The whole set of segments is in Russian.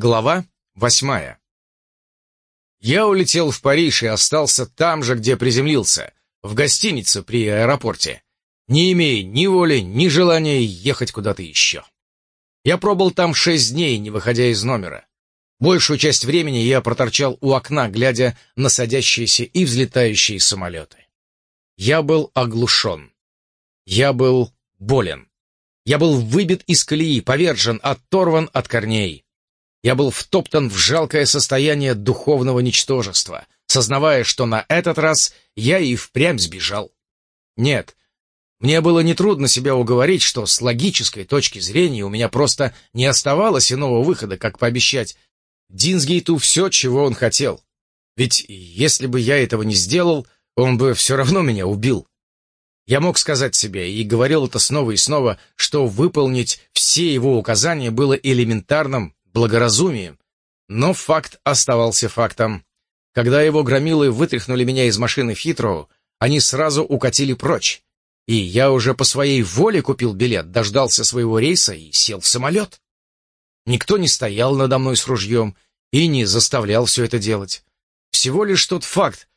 Глава восьмая. Я улетел в Париж и остался там же, где приземлился, в гостинице при аэропорте, не имея ни воли, ни желания ехать куда-то еще. Я пробыл там шесть дней, не выходя из номера. Большую часть времени я проторчал у окна, глядя на садящиеся и взлетающие самолеты. Я был оглушен. Я был болен. Я был выбит из колеи, повержен, оторван от корней. Я был втоптан в жалкое состояние духовного ничтожества, сознавая, что на этот раз я и впрямь сбежал. Нет, мне было нетрудно себя уговорить, что с логической точки зрения у меня просто не оставалось иного выхода, как пообещать Динсгейту все, чего он хотел. Ведь если бы я этого не сделал, он бы все равно меня убил. Я мог сказать себе, и говорил это снова и снова, что выполнить все его указания было элементарным благоразумием. Но факт оставался фактом. Когда его громилы вытряхнули меня из машины Фитроу, они сразу укатили прочь. И я уже по своей воле купил билет, дождался своего рейса и сел в самолет. Никто не стоял надо мной с ружьем и не заставлял все это делать. Всего лишь тот факт,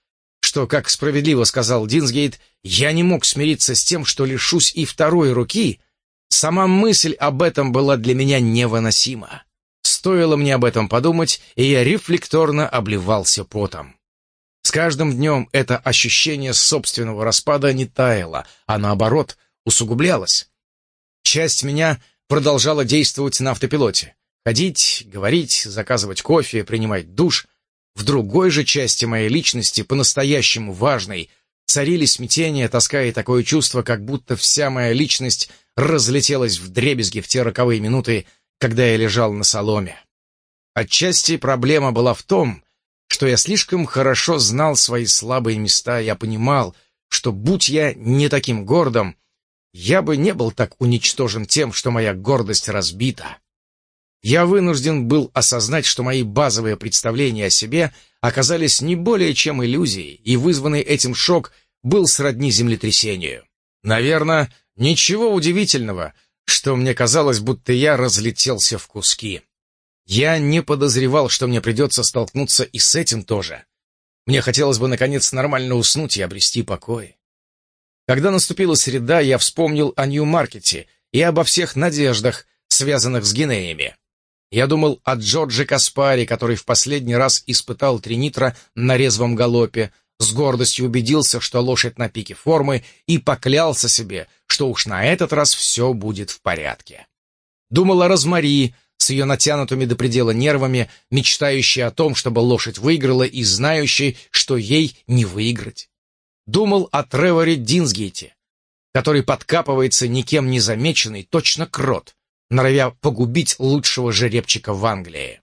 что, как справедливо сказал Динсгейт, я не мог смириться с тем, что лишусь и второй руки, сама мысль об этом была для меня невыносима. Стоило мне об этом подумать, и я рефлекторно обливался потом. С каждым днем это ощущение собственного распада не таяло, а наоборот, усугублялось. Часть меня продолжала действовать на автопилоте. Ходить, говорить, заказывать кофе, принимать душ. В другой же части моей личности, по-настоящему важной, царили смятение, тоска и такое чувство, как будто вся моя личность разлетелась в дребезги в те роковые минуты, когда я лежал на соломе. Отчасти проблема была в том, что я слишком хорошо знал свои слабые места, я понимал, что будь я не таким гордым, я бы не был так уничтожен тем, что моя гордость разбита. Я вынужден был осознать, что мои базовые представления о себе оказались не более чем иллюзией, и вызванный этим шок был сродни землетрясению. Наверное, ничего удивительного, что мне казалось, будто я разлетелся в куски. Я не подозревал, что мне придется столкнуться и с этим тоже. Мне хотелось бы, наконец, нормально уснуть и обрести покой. Когда наступила среда, я вспомнил о Нью-Маркете и обо всех надеждах, связанных с гинеями. Я думал о Джордже Каспаре, который в последний раз испытал тринитра на резвом галопе, с гордостью убедился, что лошадь на пике формы, и поклялся себе, что уж на этот раз все будет в порядке. Думал о Розмари с ее натянутыми до предела нервами, мечтающей о том, чтобы лошадь выиграла и знающей, что ей не выиграть. Думал о Треворе Динсгейте, который подкапывается никем не замеченный, точно крот, норовя погубить лучшего жеребчика в Англии.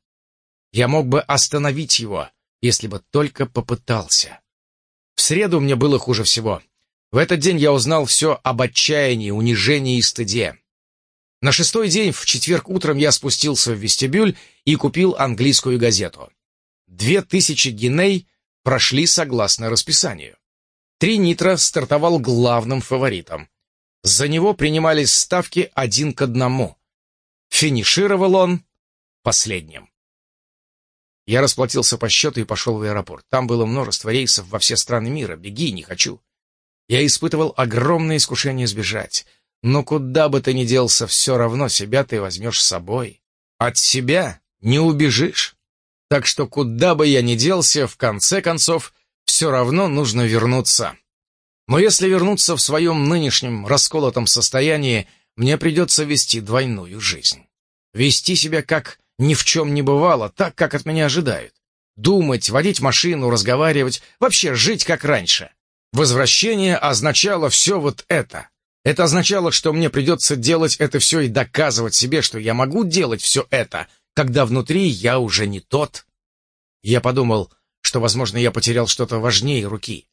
Я мог бы остановить его, если бы только попытался. В среду мне было хуже всего. В этот день я узнал все об отчаянии, унижении и стыде. На шестой день, в четверг утром, я спустился в вестибюль и купил английскую газету. Две тысячи гиней прошли согласно расписанию. Три нитра стартовал главным фаворитом. За него принимались ставки один к одному. Финишировал он последним. Я расплатился по счету и пошел в аэропорт. Там было множество рейсов во все страны мира. Беги, не хочу. Я испытывал огромное искушение сбежать. Но куда бы ты ни делся, все равно себя ты возьмешь с собой. От себя не убежишь. Так что куда бы я ни делся, в конце концов, все равно нужно вернуться. Но если вернуться в своем нынешнем расколотом состоянии, мне придется вести двойную жизнь. Вести себя как ни в чем не бывало, так, как от меня ожидают. Думать, водить машину, разговаривать, вообще жить как раньше. Возвращение означало все вот это. Это означало, что мне придется делать это все и доказывать себе, что я могу делать все это, когда внутри я уже не тот. Я подумал, что, возможно, я потерял что-то важнее руки.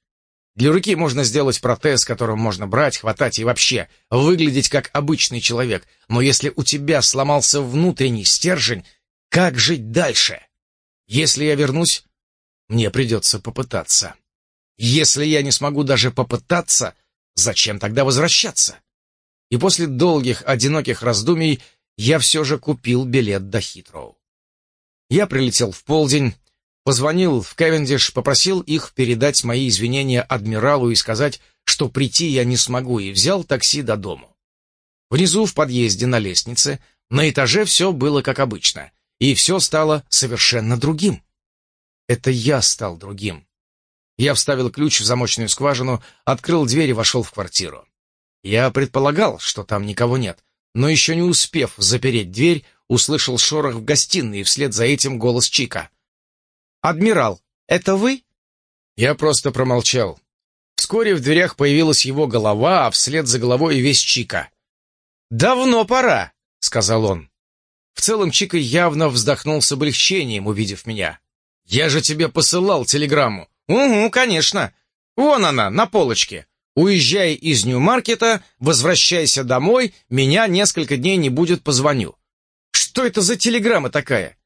Для руки можно сделать протез, которым можно брать, хватать и вообще выглядеть как обычный человек. Но если у тебя сломался внутренний стержень, как жить дальше? Если я вернусь, мне придется попытаться. Если я не смогу даже попытаться, зачем тогда возвращаться? И после долгих, одиноких раздумий я все же купил билет до Хитроу. Я прилетел в полдень, позвонил в Кевендиш, попросил их передать мои извинения адмиралу и сказать, что прийти я не смогу, и взял такси до дому. Внизу в подъезде на лестнице на этаже все было как обычно, и все стало совершенно другим. Это я стал другим. Я вставил ключ в замочную скважину, открыл дверь и вошел в квартиру. Я предполагал, что там никого нет, но еще не успев запереть дверь, услышал шорох в гостиной и вслед за этим голос Чика. «Адмирал, это вы?» Я просто промолчал. Вскоре в дверях появилась его голова, а вслед за головой и весь Чика. «Давно пора», — сказал он. В целом Чика явно вздохнул с облегчением, увидев меня. «Я же тебе посылал телеграмму». «Угу, конечно. Вон она, на полочке. Уезжай из Нью-Маркета, возвращайся домой, меня несколько дней не будет, позвоню». «Что это за телеграмма такая?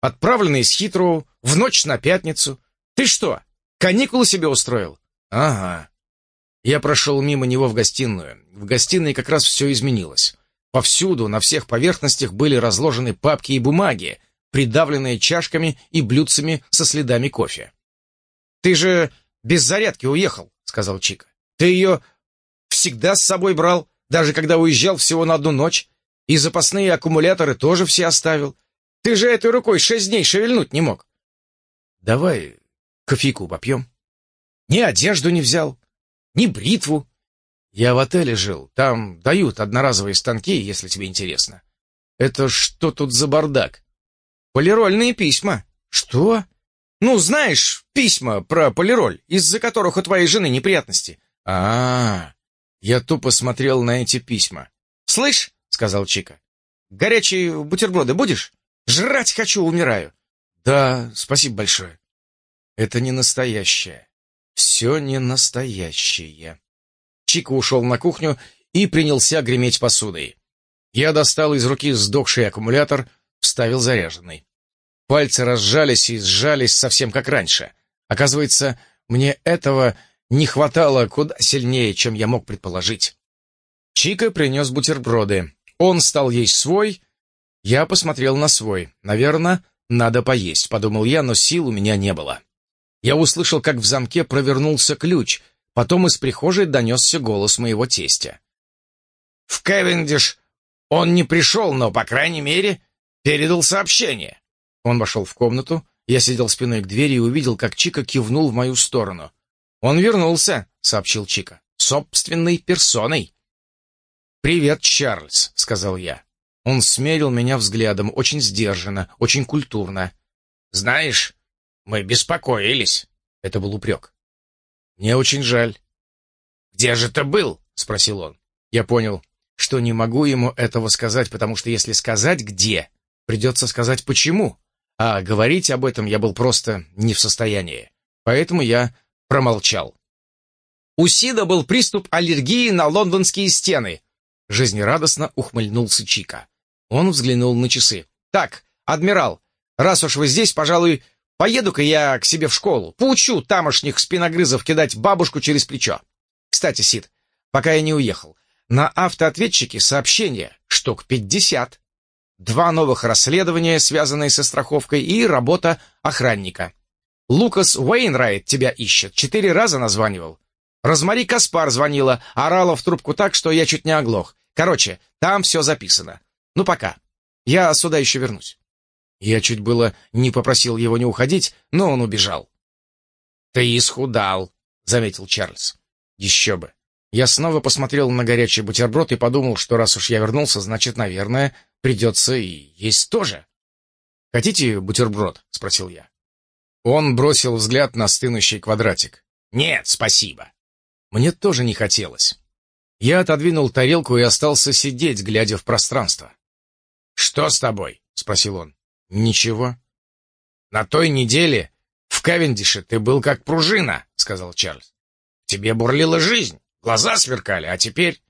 Отправленная из Хитроу, в ночь на пятницу. Ты что, каникулы себе устроил?» «Ага». Я прошел мимо него в гостиную. В гостиной как раз все изменилось. Повсюду, на всех поверхностях были разложены папки и бумаги, придавленные чашками и блюдцами со следами кофе. «Ты же без зарядки уехал», — сказал Чика. «Ты ее всегда с собой брал, даже когда уезжал всего на одну ночь, и запасные аккумуляторы тоже все оставил. Ты же этой рукой шесть дней шевельнуть не мог». «Давай кофейку попьем». «Ни одежду не взял, ни бритву». «Я в отеле жил, там дают одноразовые станки, если тебе интересно». «Это что тут за бардак?» «Полирольные письма». «Что?» Ну, знаешь, письма про полироль, из-за которых у твоей жены неприятности. А, -а, -а я тупо смотрел на эти письма. Слышь, сказал Чика, горячие бутерброды будешь? Жрать хочу, умираю. Да, спасибо большое. Это не настоящее. Все не настоящее. Чика ушел на кухню и принялся греметь посудой. Я достал из руки сдохший аккумулятор, вставил заряженный. Пальцы разжались и сжались совсем как раньше. Оказывается, мне этого не хватало куда сильнее, чем я мог предположить. Чика принес бутерброды. Он стал есть свой. Я посмотрел на свой. Наверное, надо поесть, подумал я, но сил у меня не было. Я услышал, как в замке провернулся ключ. Потом из прихожей донесся голос моего тестя. «В Кевендиш он не пришел, но, по крайней мере, передал сообщение. Он вошел в комнату, я сидел спиной к двери и увидел, как Чика кивнул в мою сторону. «Он вернулся», — сообщил Чика, — «собственной персоной». «Привет, Чарльз», — сказал я. Он смерил меня взглядом, очень сдержанно, очень культурно. «Знаешь, мы беспокоились». Это был упрек. «Мне очень жаль». «Где же ты был?» — спросил он. Я понял, что не могу ему этого сказать, потому что если сказать «где», придется сказать «почему» а говорить об этом я был просто не в состоянии. Поэтому я промолчал. У Сида был приступ аллергии на лондонские стены. Жизнерадостно ухмыльнулся Чика. Он взглянул на часы. «Так, адмирал, раз уж вы здесь, пожалуй, поеду-ка я к себе в школу. Поучу тамошних спиногрызов кидать бабушку через плечо. Кстати, Сид, пока я не уехал, на автоответчике сообщение штук пятьдесят два новых расследования, связанные со страховкой, и работа охранника. Лукас Уэйнрайт тебя ищет, четыре раза названивал. Розмари Каспар звонила, орала в трубку так, что я чуть не оглох. Короче, там все записано. Ну, пока. Я сюда еще вернусь. Я чуть было не попросил его не уходить, но он убежал. «Ты исхудал», — заметил Чарльз. «Еще бы. Я снова посмотрел на горячий бутерброд и подумал, что раз уж я вернулся, значит, наверное, придется и есть тоже. «Хотите бутерброд?» — спросил я. Он бросил взгляд на стынущий квадратик. «Нет, спасибо». Мне тоже не хотелось. Я отодвинул тарелку и остался сидеть, глядя в пространство. «Что с тобой?» — спросил он. «Ничего». «На той неделе в Кавендише ты был как пружина», — сказал Чарльз. «Тебе бурлила жизнь, глаза сверкали, а теперь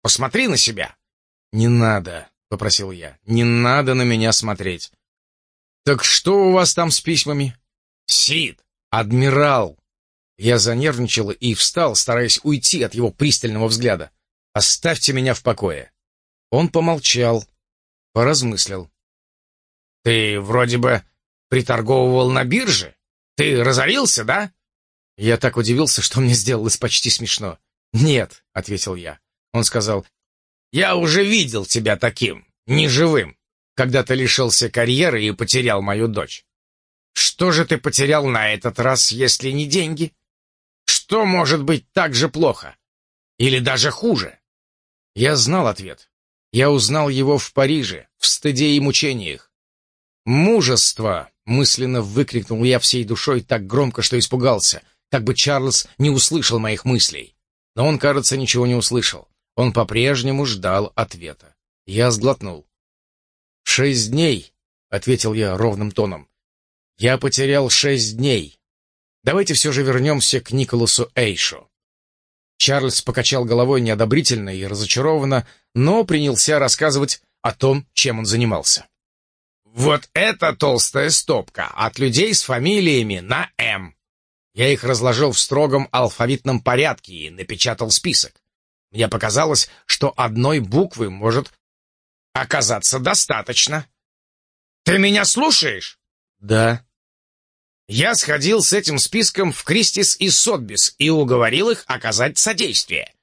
посмотри на себя». «Не надо», попросил я. «Не надо на меня смотреть». «Так что у вас там с письмами?» «Сид! Адмирал!» Я занервничал и встал, стараясь уйти от его пристального взгляда. «Оставьте меня в покое». Он помолчал, поразмыслил. «Ты вроде бы приторговывал на бирже? Ты разорился, да?» Я так удивился, что мне сделалось почти смешно. «Нет», — ответил я. Он сказал, «Я уже видел тебя таким, неживым, когда ты лишился карьеры и потерял мою дочь. Что же ты потерял на этот раз, если не деньги? Что может быть так же плохо? Или даже хуже?» Я знал ответ. Я узнал его в Париже, в стыде и мучениях. «Мужество!» — мысленно выкрикнул я всей душой так громко, что испугался, как бы Чарльз не услышал моих мыслей. Но он, кажется, ничего не услышал. Он по-прежнему ждал ответа. Я сглотнул. «Шесть дней», — ответил я ровным тоном. «Я потерял шесть дней. Давайте все же вернемся к Николасу Эйшу». Чарльз покачал головой неодобрительно и разочарованно, но принялся рассказывать о том, чем он занимался. «Вот это толстая стопка от людей с фамилиями на «М». Я их разложил в строгом алфавитном порядке и напечатал список. Мне показалось, что одной буквы может оказаться достаточно. Ты меня слушаешь? Да. Я сходил с этим списком в Кристис и Сотбис и уговорил их оказать содействие.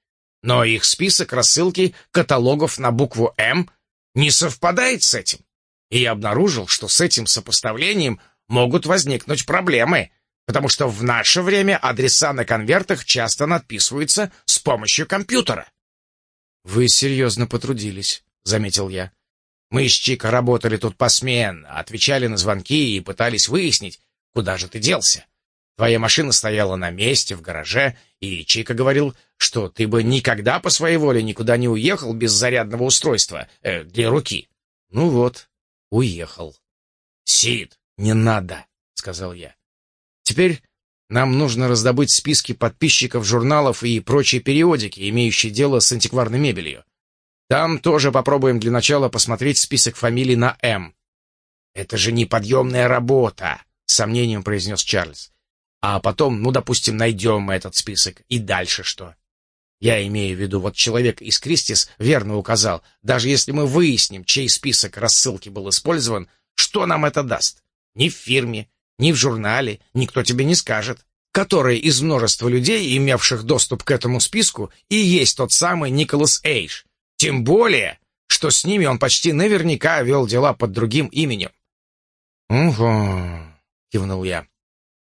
Но их список рассылки каталогов на букву «М» не совпадает с этим. И я обнаружил, что с этим сопоставлением могут возникнуть проблемы, потому что в наше время адреса на конвертах часто надписываются с помощью компьютера. «Вы серьезно потрудились», — заметил я. «Мы с Чика работали тут посменно, отвечали на звонки и пытались выяснить, куда же ты делся. Твоя машина стояла на месте, в гараже, и Чика говорил, что ты бы никогда по своей воле никуда не уехал без зарядного устройства э, для руки. Ну вот, уехал. «Сид, не надо», — сказал я. Теперь нам нужно раздобыть списки подписчиков журналов и прочей периодики, имеющие дело с антикварной мебелью. Там тоже попробуем для начала посмотреть список фамилий на «М». «Это же неподъемная работа», — с сомнением произнес Чарльз. «А потом, ну, допустим, найдем этот список. И дальше что?» Я имею в виду, вот человек из Кристис верно указал, даже если мы выясним, чей список рассылки был использован, что нам это даст? Ни в фирме, ни в журнале никто тебе не скажет, который из множества людей, имевших доступ к этому списку, и есть тот самый Николас Эйш. Тем более, что с ними он почти наверняка вел дела под другим именем. «Угу», — кивнул я.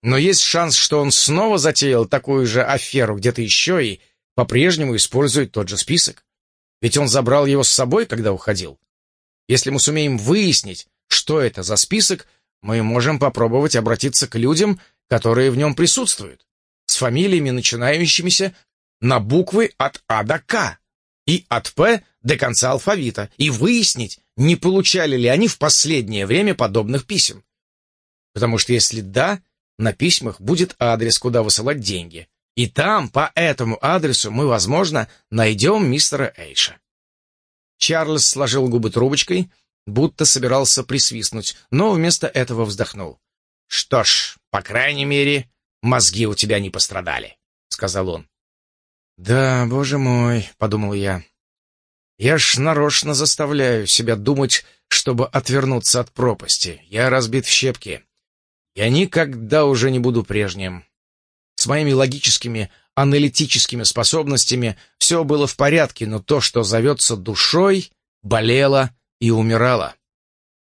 «Но есть шанс, что он снова затеял такую же аферу где-то еще и по-прежнему использует тот же список. Ведь он забрал его с собой, когда уходил. Если мы сумеем выяснить, что это за список, мы можем попробовать обратиться к людям, которые в нем присутствуют, с фамилиями, начинающимися на буквы от А до К и от П до конца алфавита, и выяснить, не получали ли они в последнее время подобных писем. Потому что если да, на письмах будет адрес, куда высылать деньги. И там, по этому адресу, мы, возможно, найдем мистера Эйша. Чарльз сложил губы трубочкой, будто собирался присвистнуть, но вместо этого вздохнул. «Что ж, по крайней мере, мозги у тебя не пострадали», — сказал он. «Да, боже мой», — подумал я. «Я ж нарочно заставляю себя думать, чтобы отвернуться от пропасти. Я разбит в щепки. Я никогда уже не буду прежним. С моими логическими, аналитическими способностями все было в порядке, но то, что зовется душой, болело и умирала.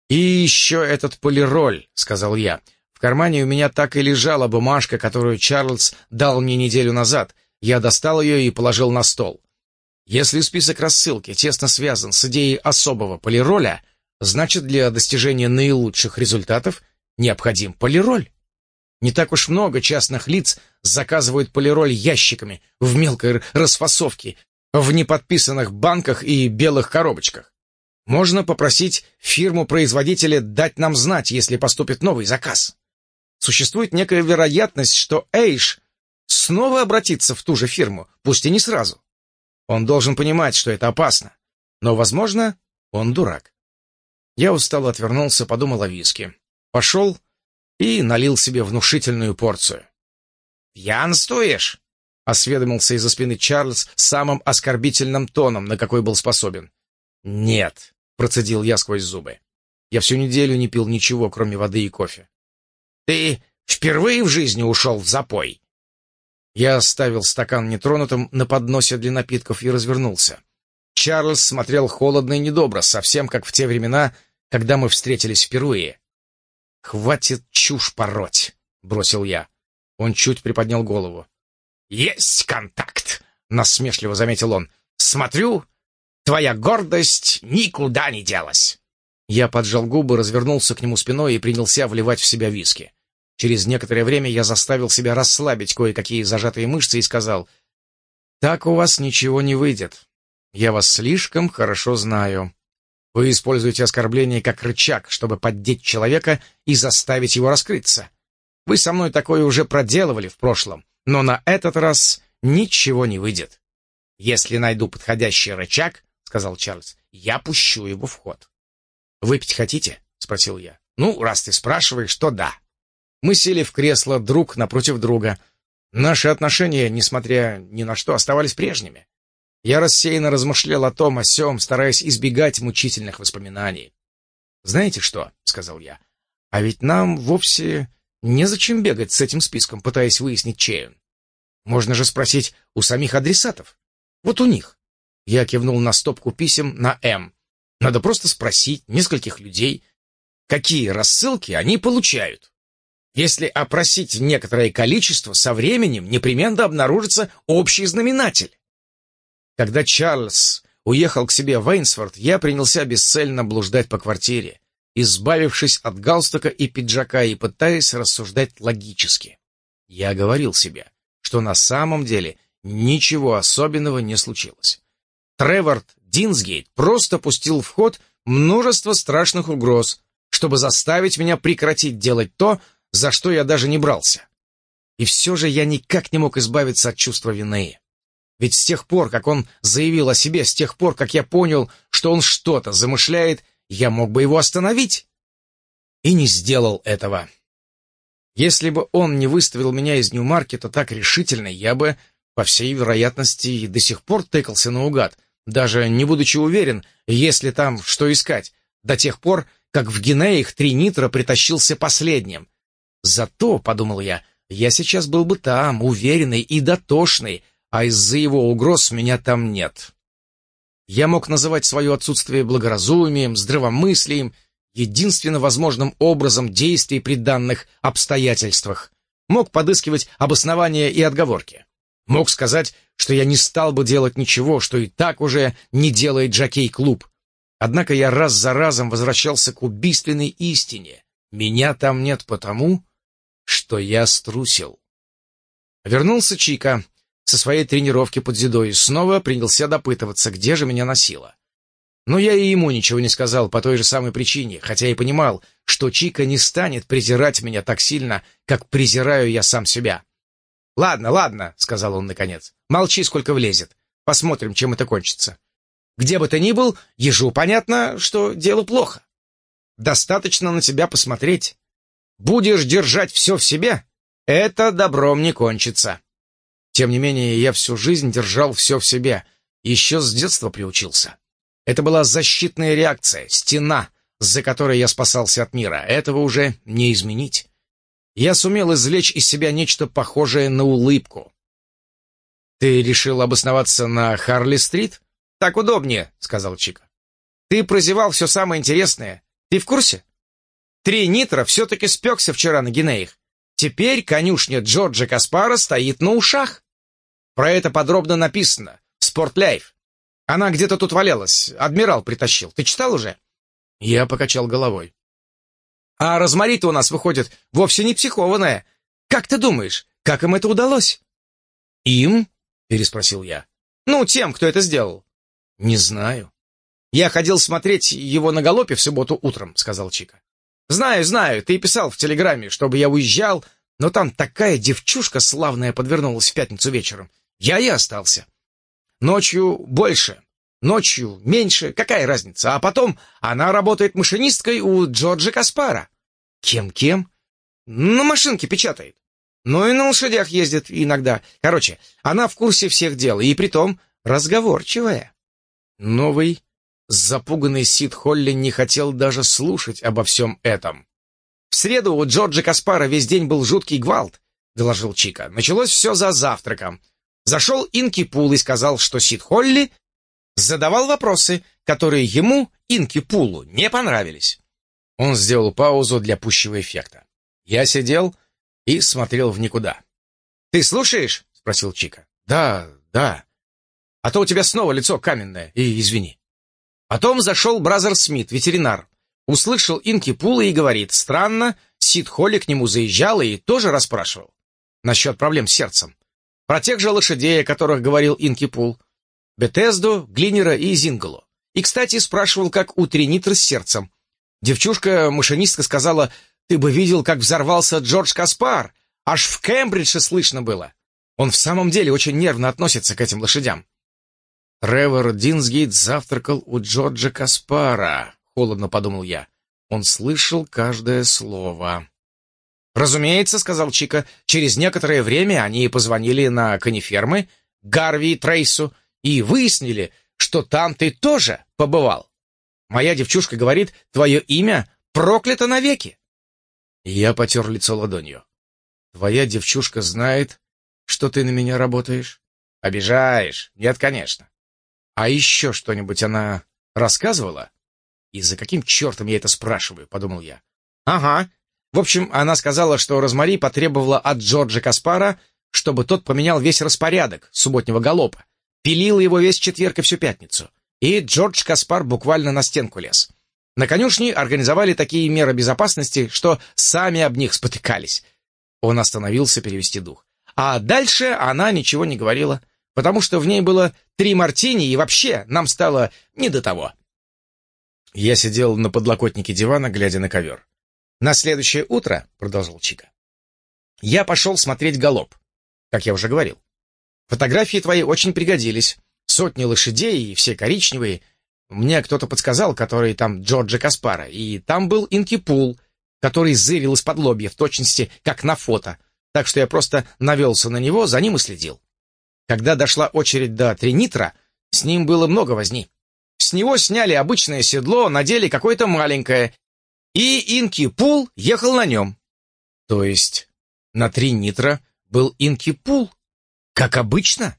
«И еще этот полироль», — сказал я. «В кармане у меня так и лежала бумажка, которую Чарльз дал мне неделю назад. Я достал ее и положил на стол. Если список рассылки тесно связан с идеей особого полироля, значит, для достижения наилучших результатов необходим полироль. Не так уж много частных лиц заказывают полироль ящиками в мелкой расфасовке, в неподписанных банках и белых коробочках. Можно попросить фирму-производителя дать нам знать, если поступит новый заказ. Существует некая вероятность, что Эйш снова обратится в ту же фирму, пусть и не сразу. Он должен понимать, что это опасно. Но, возможно, он дурак. Я устало отвернулся, подумал о виске. Пошел и налил себе внушительную порцию. «Пьянствуешь?» — осведомился из-за спины Чарльз самым оскорбительным тоном, на какой был способен. «Нет», Процедил я сквозь зубы. Я всю неделю не пил ничего, кроме воды и кофе. Ты впервые в жизни ушел в запой?» Я оставил стакан нетронутым на подносе для напитков и развернулся. Чарльз смотрел холодно и недобро, совсем как в те времена, когда мы встретились впервые. «Хватит чушь пороть!» — бросил я. Он чуть приподнял голову. «Есть контакт!» — насмешливо заметил он. «Смотрю, твоя гордость никуда не делась!» Я поджал губы, развернулся к нему спиной и принялся вливать в себя виски. Через некоторое время я заставил себя расслабить кое-какие зажатые мышцы и сказал, «Так у вас ничего не выйдет. Я вас слишком хорошо знаю. Вы используете оскорбление как рычаг, чтобы поддеть человека и заставить его раскрыться. Вы со мной такое уже проделывали в прошлом, но на этот раз ничего не выйдет. Если найду подходящий рычаг, — сказал Чарльз, — я пущу его в ход. «Выпить хотите?» — спросил я. «Ну, раз ты спрашиваешь, то да». Мы сели в кресло друг напротив друга. Наши отношения, несмотря ни на что, оставались прежними. Я рассеянно размышлял о том, о сём, стараясь избегать мучительных воспоминаний. «Знаете что?» — сказал я. «А ведь нам вовсе незачем бегать с этим списком, пытаясь выяснить, чей он. Можно же спросить у самих адресатов. Вот у них». Я кивнул на стопку писем на «М». Надо просто спросить нескольких людей, какие рассылки они получают. Если опросить некоторое количество, со временем непременно обнаружится общий знаменатель. Когда Чарльз уехал к себе в Эйнсворт, я принялся бесцельно блуждать по квартире, избавившись от галстука и пиджака и пытаясь рассуждать логически. Я говорил себе, что на самом деле ничего особенного не случилось. Треворд Динсгейт просто пустил в ход множество страшных угроз, чтобы заставить меня прекратить делать то, за что я даже не брался. И все же я никак не мог избавиться от чувства вины. Ведь с тех пор, как он заявил о себе, с тех пор, как я понял, что он что-то замышляет, я мог бы его остановить. И не сделал этого. Если бы он не выставил меня из Нью-Маркета так решительно, я бы, по всей вероятности, до сих пор тыкался наугад, даже не будучи уверен, есть ли там что искать, до тех пор, как в Гинеях три нитра притащился последним. Зато, — подумал я, — я сейчас был бы там, уверенный и дотошный, а из-за его угроз меня там нет. Я мог называть свое отсутствие благоразумием, здравомыслием, единственно возможным образом действий при данных обстоятельствах. Мог подыскивать обоснования и отговорки. Мог сказать, что я не стал бы делать ничего, что и так уже не делает Джакей-клуб. Однако я раз за разом возвращался к убийственной истине. Меня там нет потому, что я струсил. Вернулся Чика со своей тренировки под зидой и снова принялся допытываться, где же меня носило. Но я и ему ничего не сказал по той же самой причине, хотя и понимал, что Чика не станет презирать меня так сильно, как презираю я сам себя. «Ладно, ладно», — сказал он наконец. «Молчи, сколько влезет. Посмотрим, чем это кончится. Где бы ты ни был, ежу понятно, что дело плохо. Достаточно на тебя посмотреть. Будешь держать все в себе, это добром не кончится». Тем не менее, я всю жизнь держал все в себе, еще с детства приучился. Это была защитная реакция, стена, за которой я спасался от мира. Этого уже не изменить я сумел извлечь из себя нечто похожее на улыбку. «Ты решил обосноваться на Харли-стрит? Так удобнее», — сказал Чика. «Ты прозевал все самое интересное. Ты в курсе? Три нитра все-таки спекся вчера на Гинеях. Теперь конюшня Джорджа Каспара стоит на ушах. Про это подробно написано «Спортлайф». Она где-то тут валялась, адмирал притащил. Ты читал уже?» Я покачал головой. А Розмарита у нас, выходит, вовсе не психованная. Как ты думаешь, как им это удалось?» «Им?» — переспросил я. «Ну, тем, кто это сделал». «Не знаю». «Я ходил смотреть его на галопе в субботу утром», — сказал Чика. «Знаю, знаю, ты писал в телеграмме, чтобы я уезжал, но там такая девчушка славная подвернулась в пятницу вечером. Я и остался. Ночью больше, Ночью меньше, какая разница? А потом она работает машинисткой у Джорджа Каспара. Кем-кем? На машинке печатает. Ну и на лошадях ездит иногда. Короче, она в курсе всех дел, и притом разговорчивая. Новый, запуганный Сид Холли не хотел даже слушать обо всем этом. В среду у Джорджа Каспара весь день был жуткий гвалт, доложил Чика. Началось все за завтраком. Зашел Инки Пул и сказал, что Сид Холли задавал вопросы, которые ему, Инки Пулу, не понравились. Он сделал паузу для пущего эффекта. Я сидел и смотрел в никуда. «Ты слушаешь?» — спросил Чика. «Да, да. А то у тебя снова лицо каменное, и извини». Потом зашел Бразер Смит, ветеринар. Услышал Инки Пула и говорит, странно, Сид Холли к нему заезжал и тоже расспрашивал. Насчет проблем с сердцем. Про тех же лошадей, о которых говорил Инки Пул. Бетезду, Глинера и Зингалу. И, кстати, спрашивал, как у Тринитра с сердцем. Девчушка-машинистка сказала, ты бы видел, как взорвался Джордж Каспар. Аж в Кембридже слышно было. Он в самом деле очень нервно относится к этим лошадям. Тревор Динсгейт завтракал у Джорджа Каспара, холодно подумал я. Он слышал каждое слово. «Разумеется», — сказал Чика, — «через некоторое время они позвонили на конифермы Гарви и Трейсу и выяснили, что там ты тоже побывал. Моя девчушка говорит, твое имя проклято навеки». Я потер лицо ладонью. «Твоя девчушка знает, что ты на меня работаешь?» «Обижаешь? Нет, конечно. А еще что-нибудь она рассказывала? И за каким чертом я это спрашиваю, подумал я. Ага. В общем, она сказала, что Розмари потребовала от Джорджа Каспара, чтобы тот поменял весь распорядок субботнего галопа. Пилила его весь четверг и всю пятницу. И Джордж Каспар буквально на стенку лез. На конюшне организовали такие меры безопасности, что сами об них спотыкались. Он остановился перевести дух. А дальше она ничего не говорила потому что в ней было три мартини, и вообще нам стало не до того. Я сидел на подлокотнике дивана, глядя на ковер. «На следующее утро», — продолжал Чика, — «я пошел смотреть галоп, как я уже говорил. Фотографии твои очень пригодились. Сотни лошадей и все коричневые. Мне кто-то подсказал, который там Джорджа Каспара, и там был Инки Пул, который зырил из-под лобья в точности, как на фото, так что я просто навелся на него, за ним и следил. Когда дошла очередь до Тринитра, с ним было много возни. С него сняли обычное седло, надели какое-то маленькое, и Инки Пул ехал на нем. То есть на Тринитра был Инки Пул, как обычно?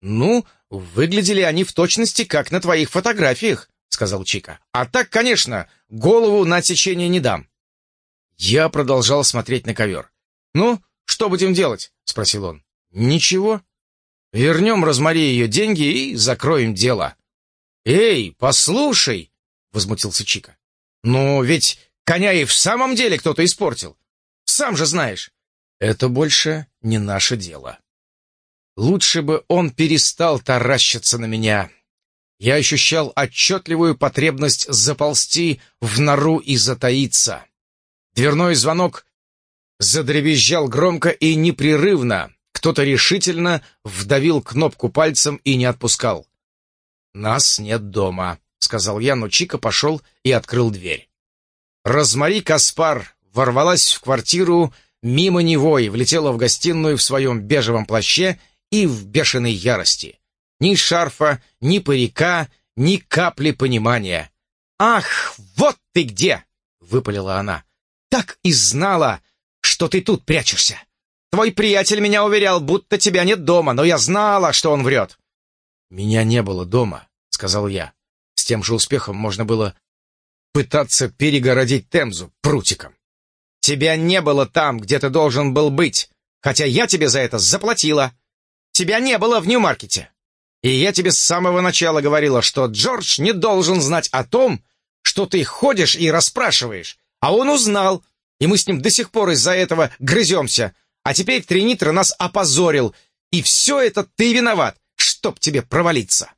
Ну, выглядели они в точности, как на твоих фотографиях, сказал Чика. А так, конечно, голову на отсечение не дам. Я продолжал смотреть на ковер. «Ну, что будем делать?» — спросил он. «Ничего. Вернем Розмари ее деньги и закроем дело. «Эй, послушай!» — возмутился Чика. «Ну, ведь коня и в самом деле кто-то испортил. Сам же знаешь. Это больше не наше дело. Лучше бы он перестал таращиться на меня. Я ощущал отчетливую потребность заползти в нору и затаиться. Дверной звонок задребезжал громко и непрерывно, кто-то решительно вдавил кнопку пальцем и не отпускал. «Нас нет дома», — сказал я, но Чика пошел и открыл дверь. Розмари Каспар ворвалась в квартиру мимо него и влетела в гостиную в своем бежевом плаще и в бешеной ярости. Ни шарфа, ни парика, ни капли понимания. «Ах, вот ты где!» — выпалила она. «Так и знала, что ты тут прячешься!» Твой приятель меня уверял, будто тебя нет дома, но я знала, что он врет». «Меня не было дома», — сказал я. Тем же успехом можно было пытаться перегородить Темзу прутиком. «Тебя не было там, где ты должен был быть, хотя я тебе за это заплатила. Тебя не было в Нью-Маркете. И я тебе с самого начала говорила, что Джордж не должен знать о том, что ты ходишь и расспрашиваешь. А он узнал, и мы с ним до сих пор из-за этого грыземся, а теперь Тринитро нас опозорил, и все это ты виноват, чтоб тебе провалиться!»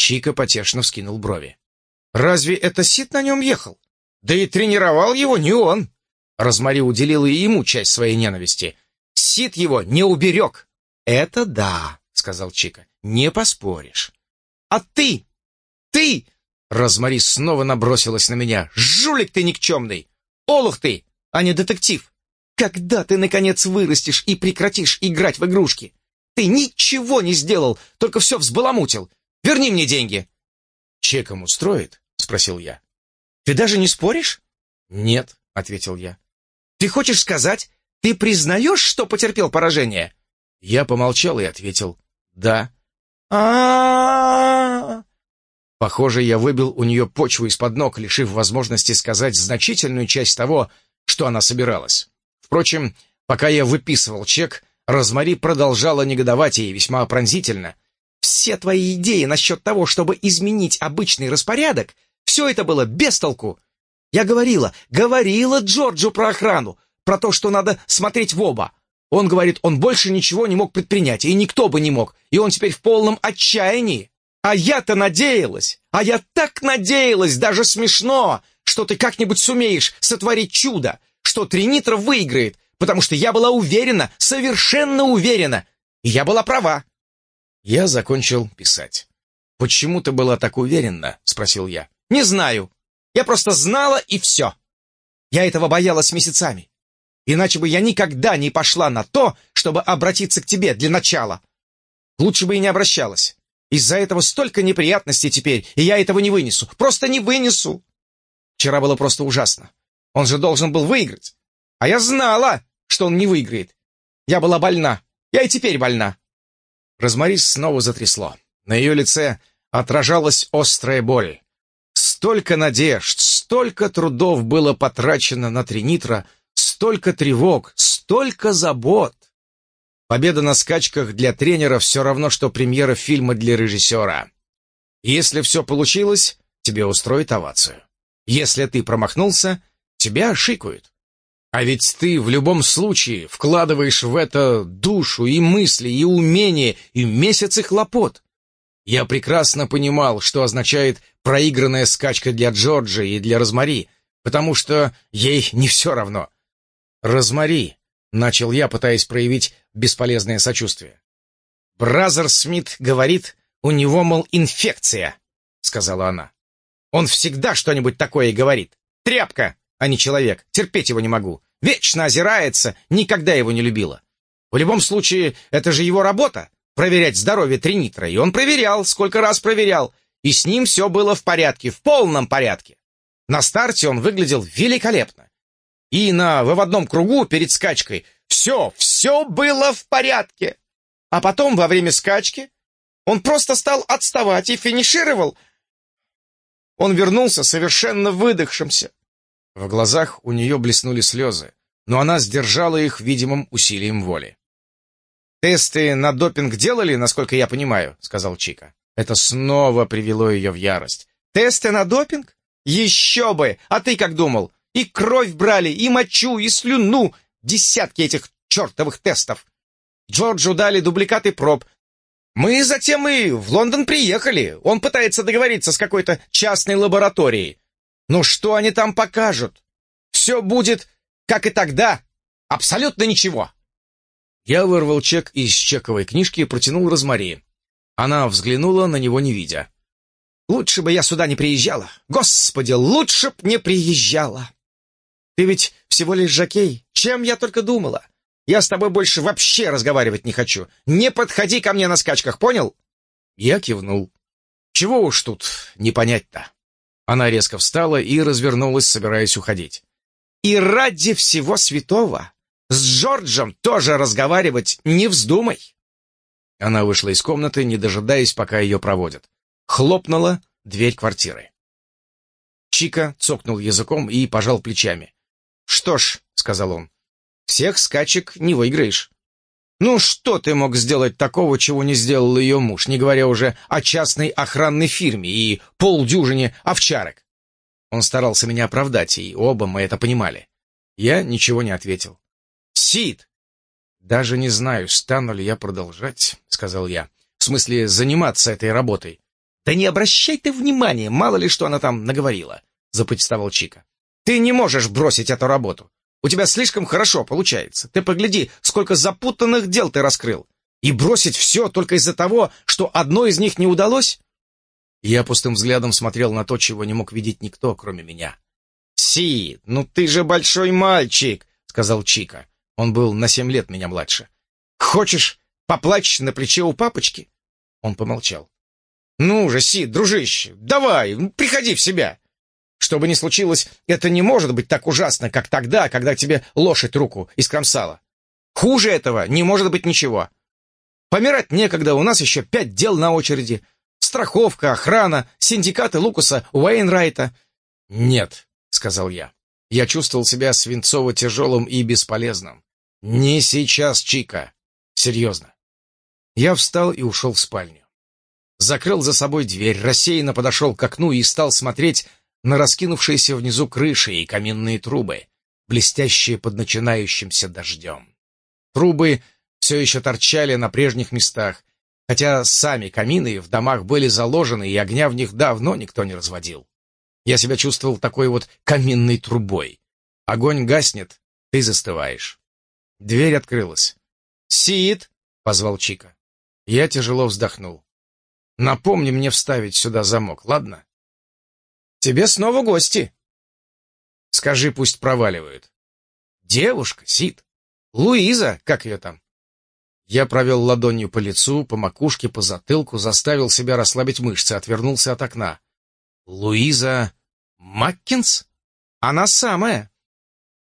Чика потешно вскинул брови. «Разве это Сид на нем ехал? Да и тренировал его не он!» Розмари уделила и ему часть своей ненависти. «Сид его не уберег!» «Это да», — сказал Чика, — «не поспоришь». «А ты? Ты?» Розмари снова набросилась на меня. «Жулик ты никчемный! Олух ты, а не детектив!» Когда ты, наконец, вырастешь и прекратишь играть в игрушки? Ты ничего не сделал, только все взбаламутил. Верни мне деньги!» «Чеком устроит?» — спросил я. «Ты даже не споришь?» «Нет», — ответил я. «Ты хочешь сказать, ты признаешь, что потерпел поражение?» Я помолчал и ответил «Да». а Похоже, я выбил у нее почву из-под ног, лишив возможности сказать значительную часть того, что она собиралась. Впрочем, пока я выписывал чек, Розмари продолжала негодовать и весьма пронзительно. «Все твои идеи насчет того, чтобы изменить обычный распорядок, все это было без толку. Я говорила, говорила Джорджу про охрану, про то, что надо смотреть в оба. Он говорит, он больше ничего не мог предпринять, и никто бы не мог, и он теперь в полном отчаянии. А я-то надеялась, а я так надеялась, даже смешно, что ты как-нибудь сумеешь сотворить чудо, что Тринитра выиграет, потому что я была уверена, совершенно уверена, и я была права. Я закончил писать. «Почему ты была так уверена?» — спросил я. «Не знаю. Я просто знала, и все. Я этого боялась месяцами. Иначе бы я никогда не пошла на то, чтобы обратиться к тебе для начала. Лучше бы и не обращалась. Из-за этого столько неприятностей теперь, и я этого не вынесу. Просто не вынесу. Вчера было просто ужасно. Он же должен был выиграть. А я знала, что он не выиграет. Я была больна. Я и теперь больна. Розмарис снова затрясло. На ее лице отражалась острая боль. Столько надежд, столько трудов было потрачено на Тринитро, столько тревог, столько забот. Победа на скачках для тренера все равно, что премьера фильма для режиссера. Если все получилось, тебе устроят овацию. Если ты промахнулся, тебя ошикают. А ведь ты в любом случае вкладываешь в это душу и мысли, и умения, и месяцы хлопот. Я прекрасно понимал, что означает проигранная скачка для Джорджа и для Розмари, потому что ей не все равно. «Розмари», — начал я, пытаясь проявить бесполезное сочувствие. «Бразер Смит говорит, у него, мол, инфекция», — сказала она. «Он всегда что-нибудь такое говорит. Тряпка, а не человек. Терпеть его не могу. Вечно озирается, никогда его не любила. В любом случае, это же его работа — проверять здоровье Тринитра, и он проверял, сколько раз проверял, и с ним все было в порядке, в полном порядке. На старте он выглядел великолепно. И на выводном кругу перед скачкой все, все было в порядке. А потом, во время скачки, он просто стал отставать и финишировал. Он вернулся совершенно выдохшимся. В глазах у нее блеснули слезы, но она сдержала их видимым усилием воли. «Тесты на допинг делали, насколько я понимаю», — сказал Чика. Это снова привело ее в ярость. «Тесты на допинг? Еще бы! А ты как думал? И кровь брали, и мочу, и слюну. Десятки этих чертовых тестов. Джорджу дали дубликаты проб. Мы затем и в Лондон приехали. Он пытается договориться с какой-то частной лабораторией. Но что они там покажут? Все будет, как и тогда. Абсолютно ничего. Я вырвал чек из чековой книжки и протянул Розмари. Она взглянула на него, не видя. «Лучше бы я сюда не приезжала. Господи, лучше б не приезжала!» Ты ведь всего лишь жокей. Чем я только думала? Я с тобой больше вообще разговаривать не хочу. Не подходи ко мне на скачках, понял?» Я кивнул. «Чего уж тут не понять-то?» Она резко встала и развернулась, собираясь уходить. «И ради всего святого с Джорджем тоже разговаривать не вздумай!» Она вышла из комнаты, не дожидаясь, пока ее проводят. Хлопнула дверь квартиры. Чика цокнул языком и пожал плечами. «Что ж», — сказал он, — «всех скачек не выиграешь». «Ну что ты мог сделать такого, чего не сделал ее муж, не говоря уже о частной охранной фирме и полдюжине овчарок?» Он старался меня оправдать, и оба мы это понимали. Я ничего не ответил. «Сид!» «Даже не знаю, стану ли я продолжать», — сказал я. «В смысле, заниматься этой работой». «Да не обращай ты внимания, мало ли что она там наговорила», — запротестовал Чика. Ты не можешь бросить эту работу. У тебя слишком хорошо получается. Ты погляди, сколько запутанных дел ты раскрыл. И бросить все только из-за того, что одно из них не удалось? Я пустым взглядом смотрел на то, чего не мог видеть никто, кроме меня. «Си, ну ты же большой мальчик!» — сказал Чика. Он был на семь лет меня младше. «Хочешь, поплачешь на плече у папочки?» Он помолчал. «Ну же, Си, дружище, давай, приходи в себя!» Что бы ни случилось, это не может быть так ужасно, как тогда, когда тебе лошадь руку искромсала. Хуже этого не может быть ничего. Помирать некогда, у нас еще пять дел на очереди. Страховка, охрана, синдикаты Лукаса Уэйнрайта. «Нет», — сказал я. Я чувствовал себя свинцово-тяжелым и бесполезным. «Не сейчас, Чика. Серьезно». Я встал и ушел в спальню. Закрыл за собой дверь, рассеянно подошел к окну и стал смотреть на раскинувшиеся внизу крыши и каминные трубы, блестящие под начинающимся дождем. Трубы все еще торчали на прежних местах, хотя сами камины в домах были заложены, и огня в них давно никто не разводил. Я себя чувствовал такой вот каминной трубой. Огонь гаснет, ты застываешь. Дверь открылась. «Сид!» — позвал Чика. Я тяжело вздохнул. «Напомни мне вставить сюда замок, ладно?» «Тебе снова гости!» «Скажи, пусть проваливают». «Девушка, Сид! Луиза, как ее там?» Я провел ладонью по лицу, по макушке, по затылку, заставил себя расслабить мышцы, отвернулся от окна. «Луиза Маккинс? Она самая!»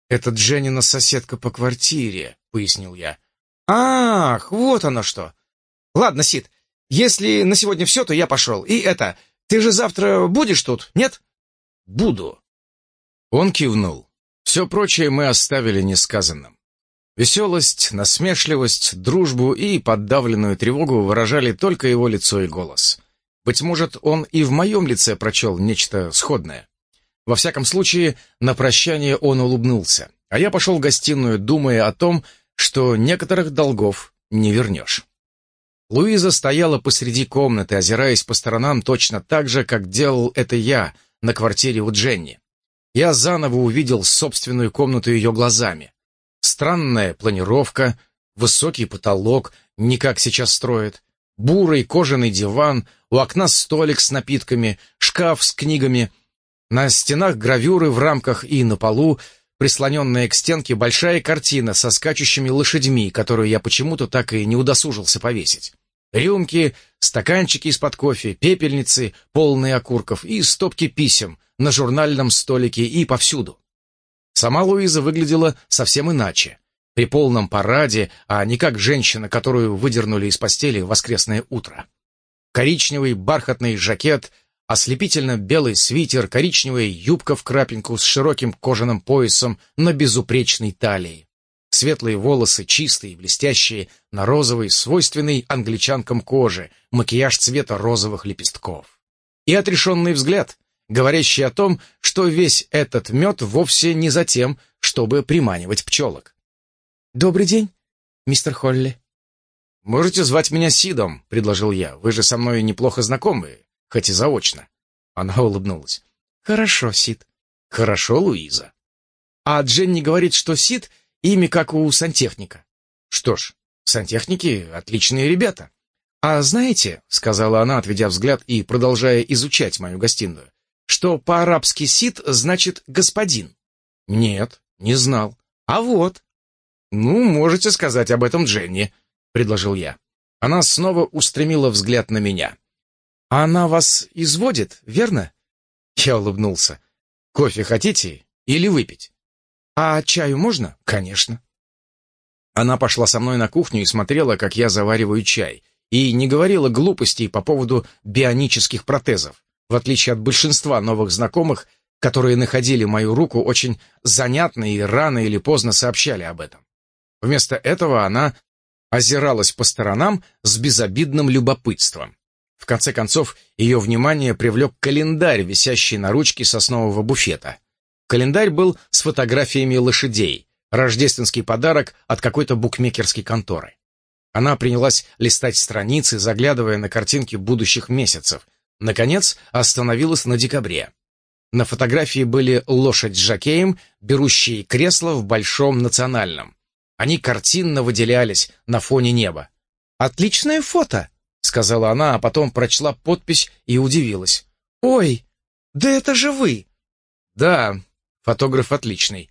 «Это Дженнина соседка по квартире», — пояснил я. «Ах, вот оно что! Ладно, Сид, если на сегодня все, то я пошел. И это, ты же завтра будешь тут, нет?» «Буду». Он кивнул. Все прочее мы оставили несказанным. Веселость, насмешливость, дружбу и подавленную тревогу выражали только его лицо и голос. Быть может, он и в моем лице прочел нечто сходное. Во всяком случае, на прощание он улыбнулся, а я пошел в гостиную, думая о том, что некоторых долгов не вернешь. Луиза стояла посреди комнаты, озираясь по сторонам точно так же, как делал это я на квартире у Дженни. Я заново увидел собственную комнату ее глазами. Странная планировка, высокий потолок, не как сейчас строят, бурый кожаный диван, у окна столик с напитками, шкаф с книгами, на стенах гравюры в рамках и на полу, прислоненная к стенке большая картина со скачущими лошадьми, которую я почему-то так и не удосужился повесить. Рюмки, стаканчики из-под кофе, пепельницы, полные окурков и стопки писем на журнальном столике и повсюду. Сама Луиза выглядела совсем иначе. При полном параде, а не как женщина, которую выдернули из постели в воскресное утро. Коричневый бархатный жакет, ослепительно-белый свитер, коричневая юбка в крапинку с широким кожаным поясом на безупречной талии. Светлые волосы, чистые, блестящие, на розовой, свойственной англичанкам кожи, макияж цвета розовых лепестков. И отрешенный взгляд, говорящий о том, что весь этот мед вовсе не за тем, чтобы приманивать пчелок. «Добрый день, мистер Холли». «Можете звать меня Сидом», — предложил я. «Вы же со мной неплохо знакомы, хоть и заочно». Она улыбнулась. «Хорошо, Сид». «Хорошо, Луиза». А Дженни говорит, что Сид — имя как у сантехника. Что ж, сантехники — отличные ребята. «А знаете, — сказала она, отведя взгляд и продолжая изучать мою гостиную, что по-арабски «сид» значит «господин». Нет, не знал. А вот. Ну, можете сказать об этом Дженни, предложил я. Она снова устремила взгляд на меня. Она вас изводит, верно? Я улыбнулся. Кофе хотите или выпить? А чаю можно? Конечно. Она пошла со мной на кухню и смотрела, как я завариваю чай, и не говорила глупостей по поводу бионических протезов в отличие от большинства новых знакомых, которые находили мою руку очень занятной и рано или поздно сообщали об этом. Вместо этого она озиралась по сторонам с безобидным любопытством. В конце концов, ее внимание привлек календарь, висящий на ручке соснового буфета. Календарь был с фотографиями лошадей, рождественский подарок от какой-то букмекерской конторы. Она принялась листать страницы, заглядывая на картинки будущих месяцев, Наконец, остановилась на декабре. На фотографии были лошадь с жакеем, берущие кресло в Большом национальном. Они картинно выделялись на фоне неба. «Отличное фото!» — сказала она, а потом прочла подпись и удивилась. «Ой, да это же вы!» «Да, фотограф отличный».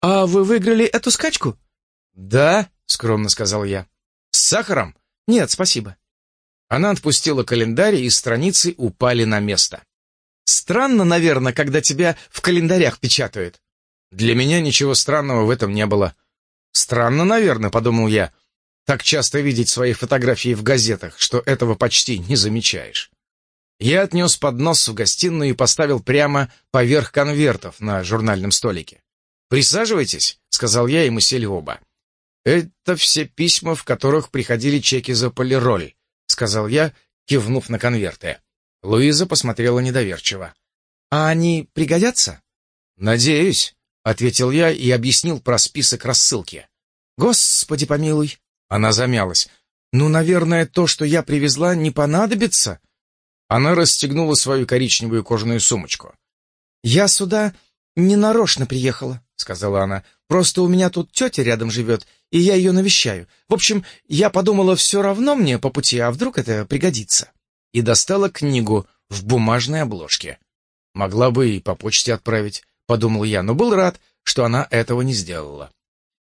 «А вы выиграли эту скачку?» «Да», — скромно сказал я. «С сахаром?» «Нет, спасибо». Она отпустила календарь, и страницы упали на место. Странно, наверное, когда тебя в календарях печатают. Для меня ничего странного в этом не было. Странно, наверное, подумал я. Так часто видеть свои фотографии в газетах, что этого почти не замечаешь. Я отнес поднос в гостиную и поставил прямо поверх конвертов на журнальном столике. «Присаживайтесь», — сказал я, и мы сели оба. «Это все письма, в которых приходили чеки за полироль», — сказал я, кивнув на конверты. Луиза посмотрела недоверчиво. «А они пригодятся?» «Надеюсь», — ответил я и объяснил про список рассылки. «Господи помилуй!» Она замялась. «Ну, наверное, то, что я привезла, не понадобится?» Она расстегнула свою коричневую кожаную сумочку. «Я сюда не нарочно приехала», — сказала она. «Просто у меня тут тетя рядом живет, и я ее навещаю. В общем, я подумала, все равно мне по пути, а вдруг это пригодится?» И достала книгу в бумажной обложке. Могла бы и по почте отправить, подумал я, но был рад, что она этого не сделала.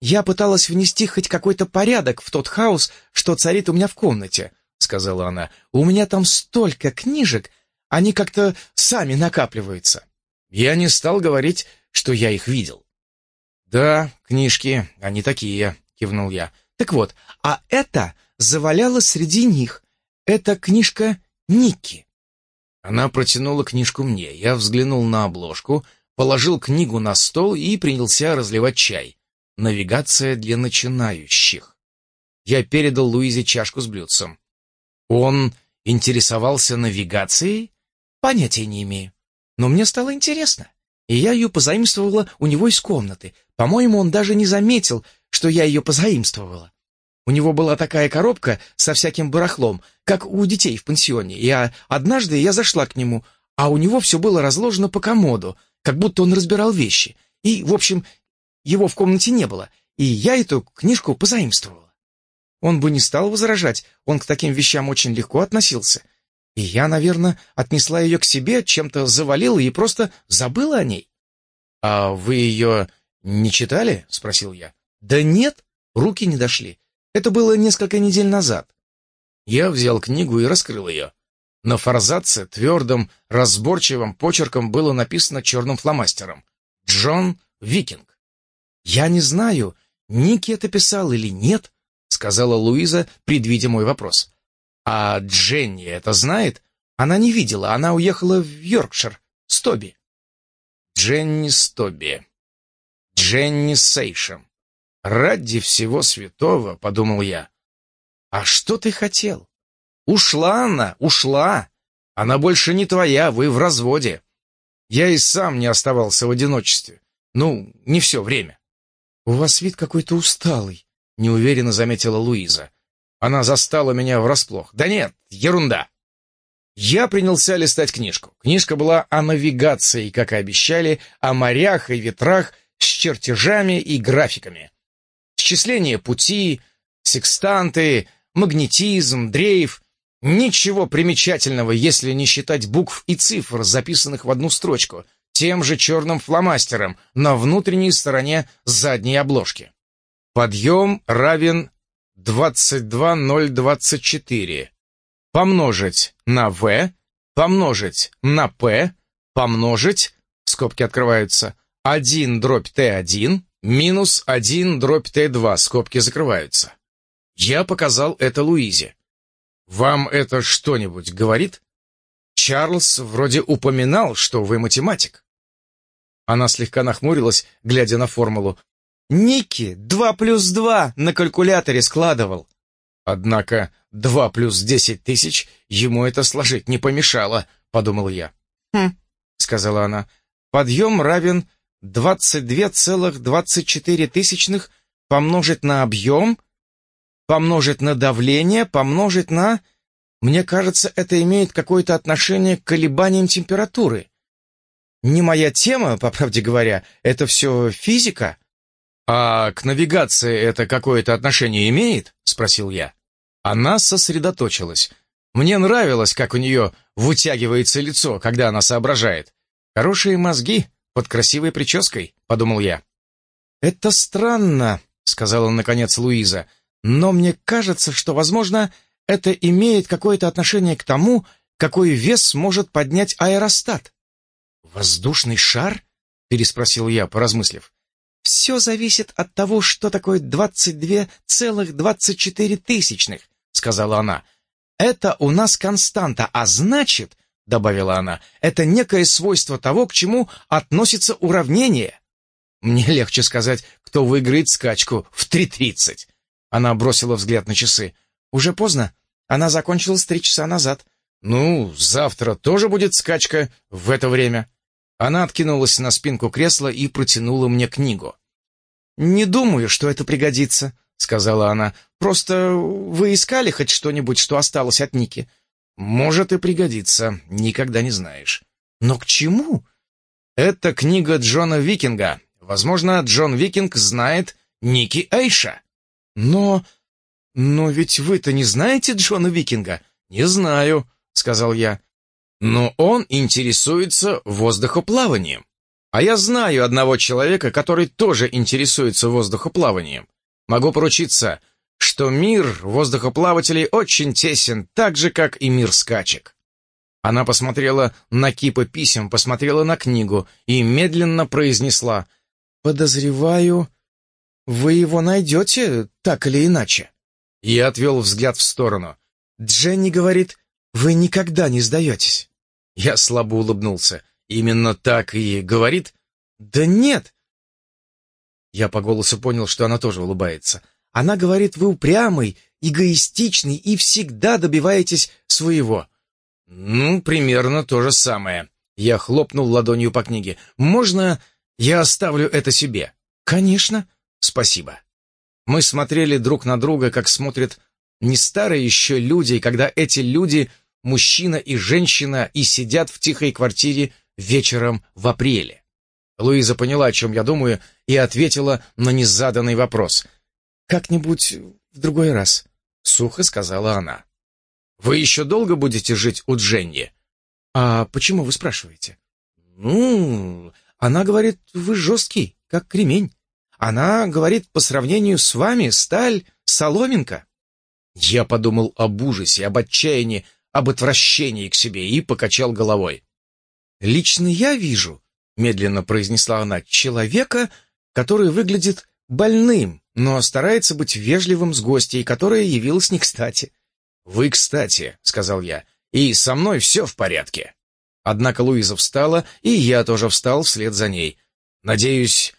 «Я пыталась внести хоть какой-то порядок в тот хаос, что царит у меня в комнате», — сказала она. «У меня там столько книжек, они как-то сами накапливаются». Я не стал говорить, что я их видел. «Да, книжки, они такие», — кивнул я. «Так вот, а это завалялось среди них. Это книжка Ники». Она протянула книжку мне. Я взглянул на обложку, положил книгу на стол и принялся разливать чай. Навигация для начинающих. Я передал Луизе чашку с блюдцем. Он интересовался навигацией? Понятия не имею. Но мне стало интересно, и я ее позаимствовала у него из комнаты. По-моему, он даже не заметил, что я ее позаимствовала. У него была такая коробка со всяким барахлом, как у детей в пансионе. Я однажды я зашла к нему, а у него все было разложено по комоду, как будто он разбирал вещи. И, в общем, его в комнате не было, и я эту книжку позаимствовала. Он бы не стал возражать, он к таким вещам очень легко относился. И я, наверное, отнесла ее к себе, чем-то завалила и просто забыла о ней. — А вы ее не читали? — спросил я. — Да нет, руки не дошли. Это было несколько недель назад. Я взял книгу и раскрыл ее. На форзаце твердым, разборчивым почерком было написано черным фломастером. «Джон Викинг». «Я не знаю, Ники это писал или нет», — сказала Луиза, предвидя мой вопрос. А Дженни это знает? Она не видела, она уехала в Йоркшир, с Тоби. Дженни Стоби. Дженни Сейшем. Ради всего святого, подумал я. А что ты хотел? Ушла она, ушла. Она больше не твоя, вы в разводе. Я и сам не оставался в одиночестве. Ну, не все время. У вас вид какой-то усталый, неуверенно заметила Луиза. Она застала меня врасплох. Да нет, ерунда. Я принялся листать книжку. Книжка была о навигации, как и обещали, о морях и ветрах с чертежами и графиками. Счисление пути, секстанты, магнетизм, дрейф. Ничего примечательного, если не считать букв и цифр, записанных в одну строчку, тем же черным фломастером на внутренней стороне задней обложки. Подъем равен 22024 помножить на v, помножить на p, помножить, скобки открываются, 1 дробь t1 минус 1 дробь t2, скобки закрываются. Я показал это Луизе. Вам это что-нибудь говорит? Чарльз вроде упоминал, что вы математик. Она слегка нахмурилась, глядя на формулу, Ники два плюс два на калькуляторе складывал. Однако два плюс десять тысяч ему это сложить не помешало, подумал я. Хм, сказала она, подъем равен двадцать две целых двадцать четыре тысячных помножить на объем, помножить на давление, помножить на... Мне кажется, это имеет какое-то отношение к колебаниям температуры. Не моя тема, по правде говоря, это все физика. «А к навигации это какое-то отношение имеет?» — спросил я. Она сосредоточилась. Мне нравилось, как у нее вытягивается лицо, когда она соображает. «Хорошие мозги под красивой прической», — подумал я. «Это странно», — сказала наконец Луиза, «но мне кажется, что, возможно, это имеет какое-то отношение к тому, какой вес может поднять аэростат». «Воздушный шар?» — переспросил я, поразмыслив. «Все зависит от того, что такое двадцать две целых двадцать четыре тысячных», — сказала она. «Это у нас константа, а значит, — добавила она, — это некое свойство того, к чему относится уравнение». Мне легче сказать, кто выиграет скачку в три тридцать. Она бросила взгляд на часы. «Уже поздно. Она закончилась три часа назад». «Ну, завтра тоже будет скачка в это время». Она откинулась на спинку кресла и протянула мне книгу. «Не думаю, что это пригодится», — сказала она. «Просто вы искали хоть что-нибудь, что осталось от Ники?» «Может и пригодится, никогда не знаешь». «Но к чему?» «Это книга Джона Викинга. Возможно, Джон Викинг знает Ники Эйша». «Но... но ведь вы-то не знаете Джона Викинга?» «Не знаю», — сказал я. «Но он интересуется воздухоплаванием. А я знаю одного человека, который тоже интересуется воздухоплаванием. Могу поручиться, что мир воздухоплавателей очень тесен, так же, как и мир скачек». Она посмотрела на кипы писем, посмотрела на книгу и медленно произнесла «Подозреваю, «Вы его найдете, так или иначе?» Я отвел взгляд в сторону. Дженни говорит, «Вы никогда не сдаетесь». Я слабо улыбнулся. «Именно так и говорит?» «Да нет!» Я по голосу понял, что она тоже улыбается. Она говорит, вы упрямый, эгоистичный и всегда добиваетесь своего. Ну, примерно то же самое. Я хлопнул ладонью по книге. Можно я оставлю это себе? Конечно. Спасибо. Мы смотрели друг на друга, как смотрят не старые еще люди, когда эти люди, мужчина и женщина, и сидят в тихой квартире вечером в апреле. Луиза поняла, о чем я думаю, и ответила на незаданный вопрос. «Как-нибудь в другой раз», — сухо сказала она. «Вы еще долго будете жить у Дженни?» «А почему вы спрашиваете?» «Ну, она говорит, вы жесткий, как кремень». Она говорит, по сравнению с вами, сталь — соломинка. Я подумал об ужасе, об отчаянии, об отвращении к себе и покачал головой. «Лично я вижу», — медленно произнесла она, — «человека, который выглядит больным, но старается быть вежливым с гостьей, которая явилась не кстати». «Вы кстати», — сказал я, — «и со мной все в порядке». Однако Луиза встала, и я тоже встал вслед за ней. «Надеюсь,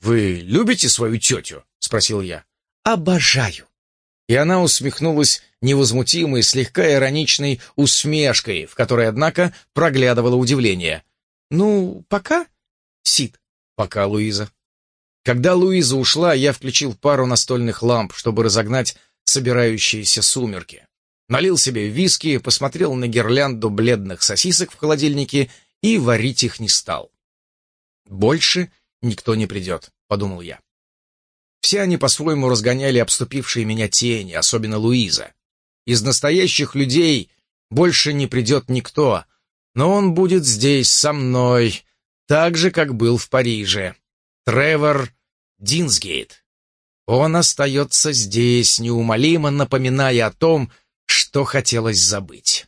«Вы любите свою тетю?» — спросил я. «Обожаю». И она усмехнулась невозмутимой, слегка ироничной усмешкой, в которой, однако, проглядывало удивление. «Ну, пока, Сид?» «Пока, Луиза». Когда Луиза ушла, я включил пару настольных ламп, чтобы разогнать собирающиеся сумерки. Налил себе виски, посмотрел на гирлянду бледных сосисок в холодильнике и варить их не стал. Больше никто не придет», — подумал я. Все они по-своему разгоняли обступившие меня тени, особенно Луиза. Из настоящих людей больше не придет никто, но он будет здесь со мной, так же, как был в Париже. Тревор Динсгейт. Он остается здесь, неумолимо напоминая о том, что хотелось забыть.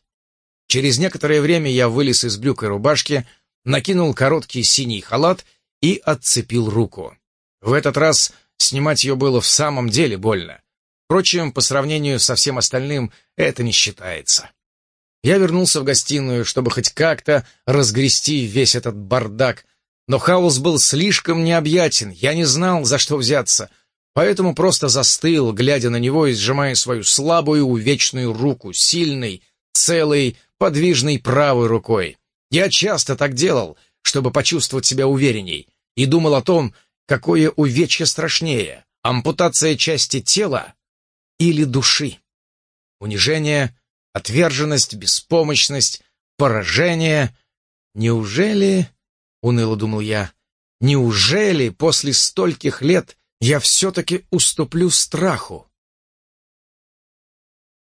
Через некоторое время я вылез из брюк и рубашки, накинул короткий синий халат и отцепил руку. В этот раз снимать ее было в самом деле больно. Впрочем, по сравнению со всем остальным, это не считается. Я вернулся в гостиную, чтобы хоть как-то разгрести весь этот бардак, но хаос был слишком необъятен, я не знал, за что взяться, поэтому просто застыл, глядя на него и сжимая свою слабую увечную руку, сильной, целой, подвижной правой рукой. Я часто так делал — чтобы почувствовать себя уверенней, и думал о том, какое увечье страшнее — ампутация части тела или души. Унижение, отверженность, беспомощность, поражение. Неужели, — уныло думал я, — неужели после стольких лет я все-таки уступлю страху?